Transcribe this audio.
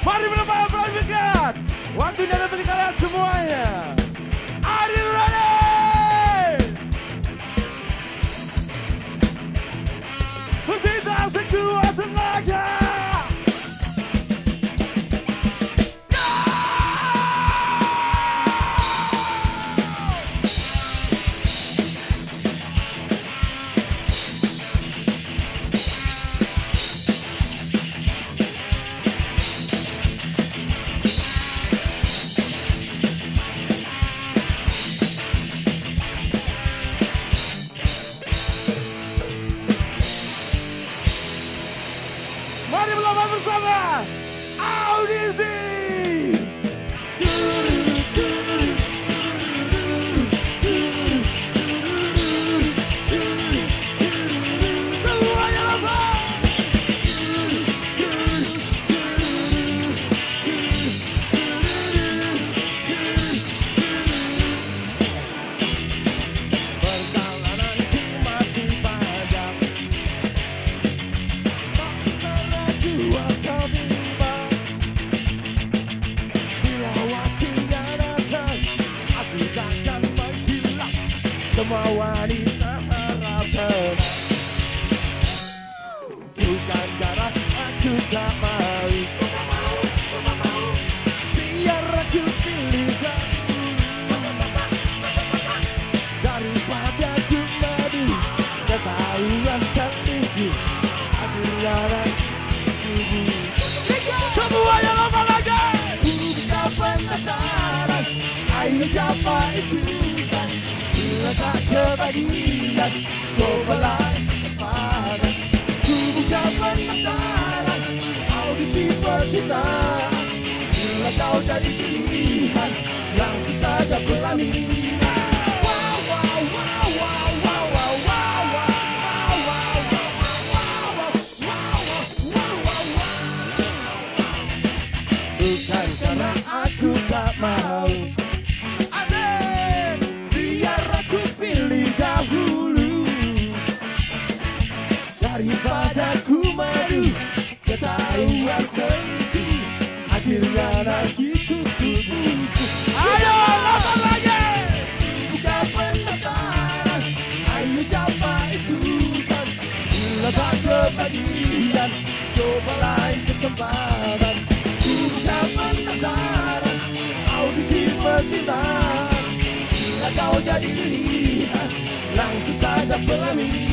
Mari menepati aplaus bukan. Waktunya untuk kalian semuanya. easy. semua wanita harap Bukan karena aku tak dari pilihan Langsung saja berlalu Bukan karena aku tak mau. kembaran Hingga pendaftaran audisi pesinan Bila kau jadi pilihan Langsung saja pelamin.